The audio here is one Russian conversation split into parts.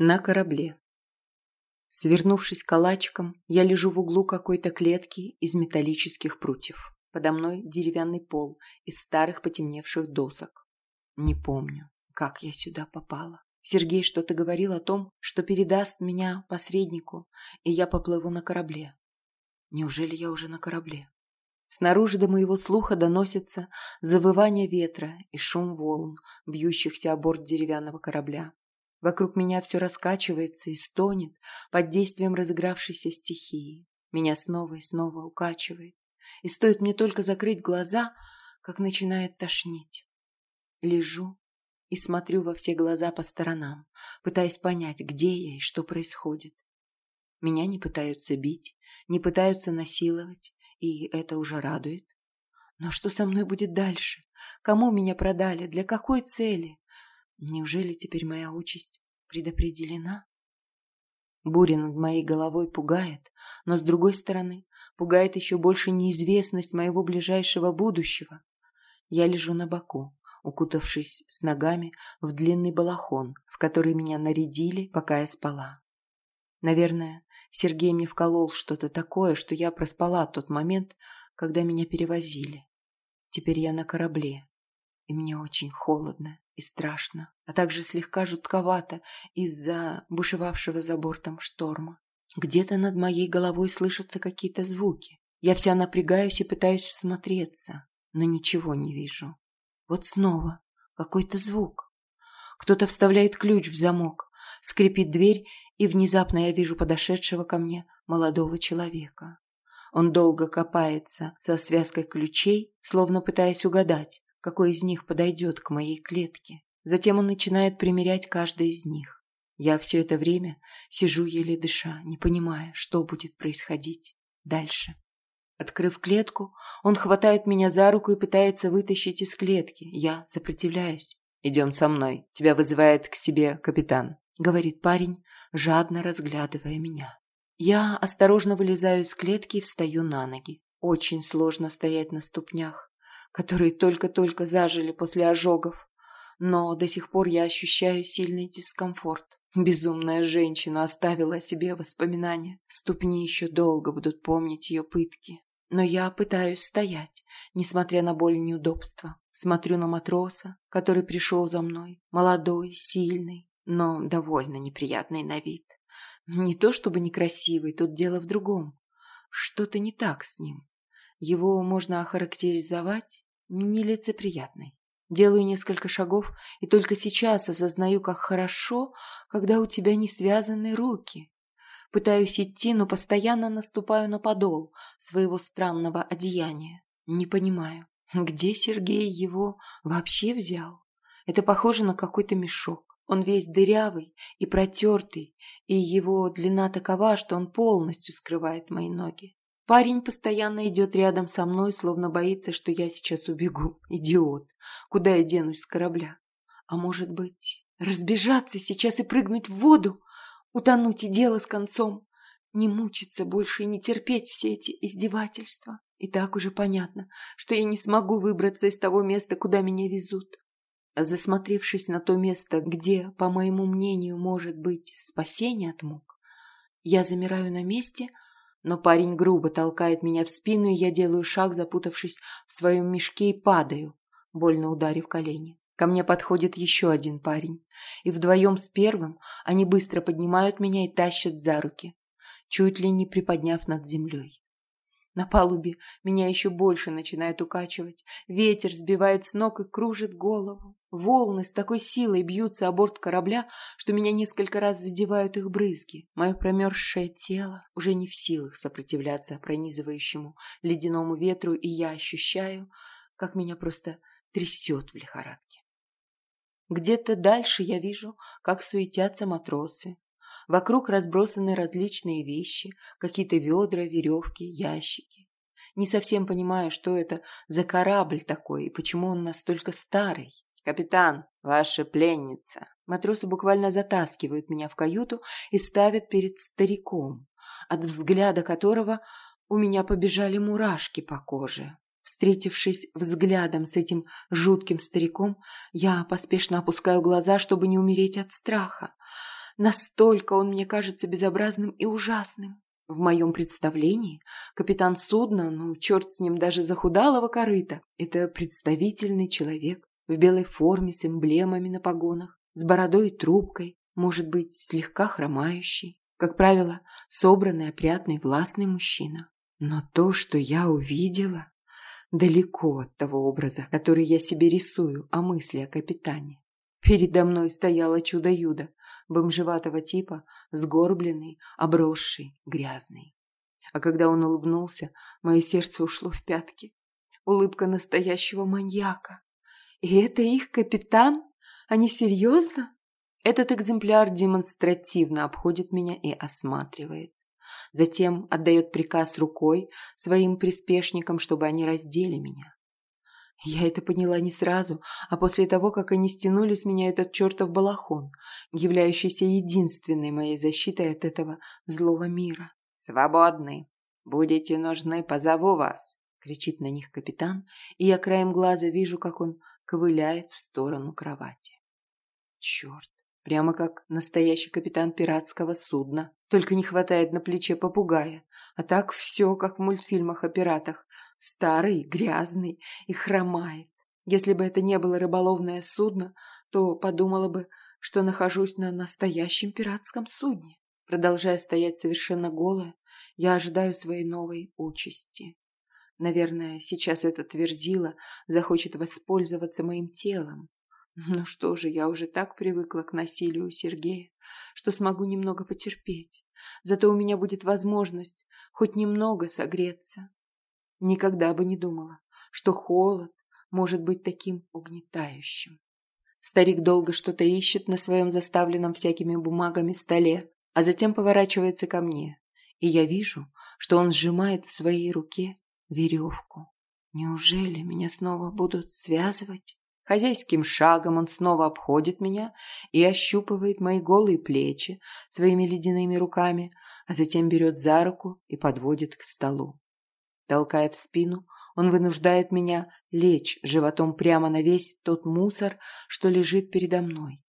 На корабле. Свернувшись калачиком, я лежу в углу какой-то клетки из металлических прутьев. Подо мной деревянный пол из старых потемневших досок. Не помню, как я сюда попала. Сергей что-то говорил о том, что передаст меня посреднику, и я поплыву на корабле. Неужели я уже на корабле? Снаружи до моего слуха доносится завывание ветра и шум волн, бьющихся о борт деревянного корабля. Вокруг меня все раскачивается и стонет под действием разыгравшейся стихии. Меня снова и снова укачивает. И стоит мне только закрыть глаза, как начинает тошнить. Лежу и смотрю во все глаза по сторонам, пытаясь понять, где я и что происходит. Меня не пытаются бить, не пытаются насиловать, и это уже радует. Но что со мной будет дальше? Кому меня продали? Для какой цели? Неужели теперь моя участь предопределена? Буря над моей головой пугает, но с другой стороны, пугает еще больше неизвестность моего ближайшего будущего. Я лежу на боку, укутавшись с ногами в длинный балахон, в который меня нарядили, пока я спала. Наверное, Сергей мне вколол что-то такое, что я проспала тот момент, когда меня перевозили. Теперь я на корабле, и мне очень холодно и страшно, а также слегка жутковато из-за бушевавшего за бортом шторма. Где-то над моей головой слышатся какие-то звуки. Я вся напрягаюсь и пытаюсь всмотреться, но ничего не вижу. Вот снова какой-то звук. Кто-то вставляет ключ в замок, скрипит дверь, и внезапно я вижу подошедшего ко мне молодого человека. Он долго копается со связкой ключей, словно пытаясь угадать, какой из них подойдет к моей клетке. Затем он начинает примерять каждый из них. Я все это время сижу еле дыша, не понимая, что будет происходить дальше. Открыв клетку, он хватает меня за руку и пытается вытащить из клетки. Я сопротивляюсь. «Идем со мной. Тебя вызывает к себе капитан», — говорит парень, жадно разглядывая меня. Я осторожно вылезаю из клетки и встаю на ноги. Очень сложно стоять на ступнях которые только-только зажили после ожогов. Но до сих пор я ощущаю сильный дискомфорт. Безумная женщина оставила о себе воспоминания. Ступни еще долго будут помнить ее пытки. Но я пытаюсь стоять, несмотря на боль и неудобства. Смотрю на матроса, который пришел за мной. Молодой, сильный, но довольно неприятный на вид. Не то чтобы некрасивый, тут дело в другом. Что-то не так с ним. Его можно охарактеризовать нелицеприятной. Делаю несколько шагов и только сейчас осознаю, как хорошо, когда у тебя не связаны руки. Пытаюсь идти, но постоянно наступаю на подол своего странного одеяния. Не понимаю, где Сергей его вообще взял? Это похоже на какой-то мешок. Он весь дырявый и протертый, и его длина такова, что он полностью скрывает мои ноги. Парень постоянно идет рядом со мной, словно боится, что я сейчас убегу. Идиот. Куда я денусь с корабля? А может быть, разбежаться сейчас и прыгнуть в воду? Утонуть и дело с концом? Не мучиться больше и не терпеть все эти издевательства? И так уже понятно, что я не смогу выбраться из того места, куда меня везут. Засмотревшись на то место, где, по моему мнению, может быть спасение от мук, я замираю на месте – но парень грубо толкает меня в спину, и я делаю шаг, запутавшись в своем мешке, и падаю, больно ударив колени. Ко мне подходит еще один парень, и вдвоем с первым они быстро поднимают меня и тащат за руки, чуть ли не приподняв над землей. На палубе меня еще больше начинает укачивать. Ветер сбивает с ног и кружит голову. Волны с такой силой бьются о борт корабля, что меня несколько раз задевают их брызги. Мое промерзшее тело уже не в силах сопротивляться пронизывающему ледяному ветру, и я ощущаю, как меня просто трясет в лихорадке. Где-то дальше я вижу, как суетятся матросы, Вокруг разбросаны различные вещи, какие-то ведра, веревки, ящики. Не совсем понимаю, что это за корабль такой и почему он настолько старый. «Капитан, ваша пленница!» Матросы буквально затаскивают меня в каюту и ставят перед стариком, от взгляда которого у меня побежали мурашки по коже. Встретившись взглядом с этим жутким стариком, я поспешно опускаю глаза, чтобы не умереть от страха. Настолько он мне кажется безобразным и ужасным. В моем представлении капитан судна, ну, черт с ним, даже захудалого корыта, это представительный человек в белой форме с эмблемами на погонах, с бородой и трубкой, может быть, слегка хромающий. Как правило, собранный, опрятный, властный мужчина. Но то, что я увидела, далеко от того образа, который я себе рисую о мысли о капитане. Передо мной стояло чудо-юдо, бомжеватого типа, сгорбленный, обросший, грязный. А когда он улыбнулся, мое сердце ушло в пятки. Улыбка настоящего маньяка. И это их капитан? Они серьезно? Этот экземпляр демонстративно обходит меня и осматривает. Затем отдает приказ рукой своим приспешникам, чтобы они раздели меня. Я это поняла не сразу, а после того, как они стянули с меня этот чертов балахон, являющийся единственной моей защитой от этого злого мира. «Свободны! Будете нужны, позову вас!» — кричит на них капитан, и я краем глаза вижу, как он ковыляет в сторону кровати. Черт! Прямо как настоящий капитан пиратского судна. Только не хватает на плече попугая. А так все, как в мультфильмах о пиратах. Старый, грязный и хромает. Если бы это не было рыболовное судно, то подумала бы, что нахожусь на настоящем пиратском судне. Продолжая стоять совершенно голая, я ожидаю своей новой участи. Наверное, сейчас этот верзила захочет воспользоваться моим телом, ну что же, я уже так привыкла к насилию Сергея, что смогу немного потерпеть. Зато у меня будет возможность хоть немного согреться. Никогда бы не думала, что холод может быть таким угнетающим. Старик долго что-то ищет на своем заставленном всякими бумагами столе, а затем поворачивается ко мне, и я вижу, что он сжимает в своей руке веревку. Неужели меня снова будут связывать? Хозяйским шагом он снова обходит меня и ощупывает мои голые плечи своими ледяными руками, а затем берет за руку и подводит к столу. Толкая в спину, он вынуждает меня лечь животом прямо на весь тот мусор, что лежит передо мной.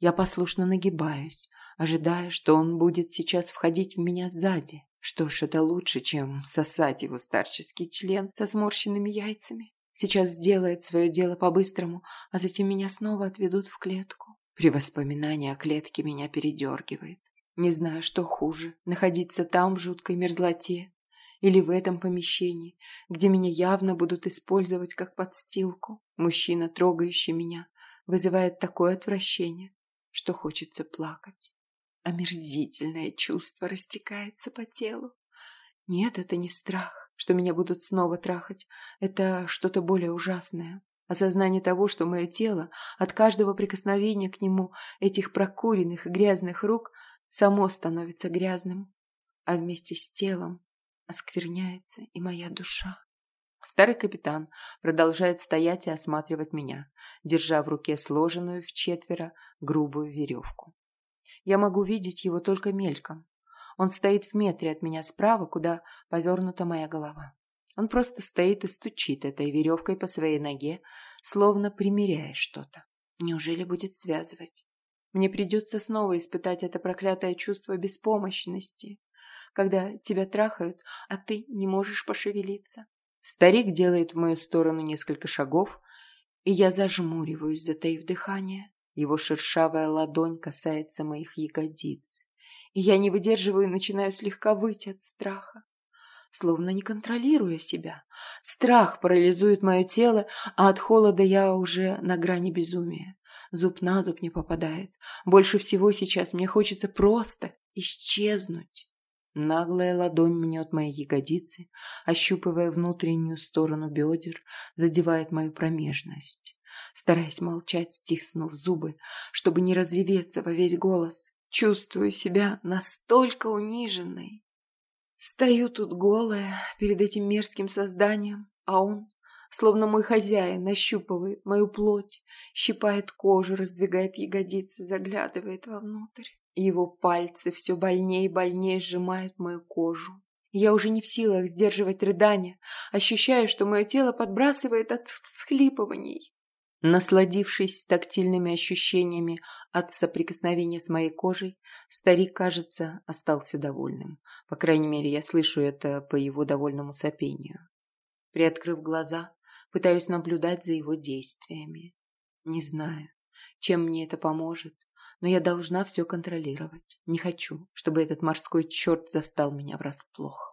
Я послушно нагибаюсь, ожидая, что он будет сейчас входить в меня сзади. Что ж, это лучше, чем сосать его старческий член со сморщенными яйцами. Сейчас сделает свое дело по-быстрому, а затем меня снова отведут в клетку. При воспоминании о клетке меня передергивает. Не знаю, что хуже – находиться там в жуткой мерзлоте или в этом помещении, где меня явно будут использовать как подстилку. Мужчина, трогающий меня, вызывает такое отвращение, что хочется плакать. Омерзительное чувство растекается по телу. Нет, это не страх что меня будут снова трахать. Это что-то более ужасное. Осознание того, что мое тело от каждого прикосновения к нему этих прокуренных и грязных рук само становится грязным, а вместе с телом оскверняется и моя душа. Старый капитан продолжает стоять и осматривать меня, держа в руке сложенную в четверо грубую веревку. Я могу видеть его только мельком, он стоит в метре от меня справа, куда повернута моя голова. Он просто стоит и стучит этой веревкой по своей ноге, словно примеряя что-то. Неужели будет связывать? Мне придется снова испытать это проклятое чувство беспомощности, когда тебя трахают, а ты не можешь пошевелиться. Старик делает в мою сторону несколько шагов, и я зажмуриваюсь, затаив дыхание. Его шершавая ладонь касается моих ягодиц и я не выдерживаю и начинаю слегка выть от страха. Словно не контролируя себя. Страх парализует мое тело, а от холода я уже на грани безумия. Зуб на зуб не попадает. Больше всего сейчас мне хочется просто исчезнуть. Наглая ладонь мнет мои ягодицы, ощупывая внутреннюю сторону бедер, задевает мою промежность. Стараясь молчать, стиснув зубы, чтобы не разреветься во весь голос, Чувствую себя настолько униженной. Стою тут голая перед этим мерзким созданием, а он, словно мой хозяин, нащупывает мою плоть, щипает кожу, раздвигает ягодицы, заглядывает вовнутрь. Его пальцы все больнее и больнее сжимают мою кожу. Я уже не в силах сдерживать рыдания, ощущая, что мое тело подбрасывает от всхлипываний. Насладившись тактильными ощущениями от соприкосновения с моей кожей, старик, кажется, остался довольным. По крайней мере, я слышу это по его довольному сопению. Приоткрыв глаза, пытаюсь наблюдать за его действиями. Не знаю, чем мне это поможет, но я должна все контролировать. Не хочу, чтобы этот морской черт застал меня врасплох.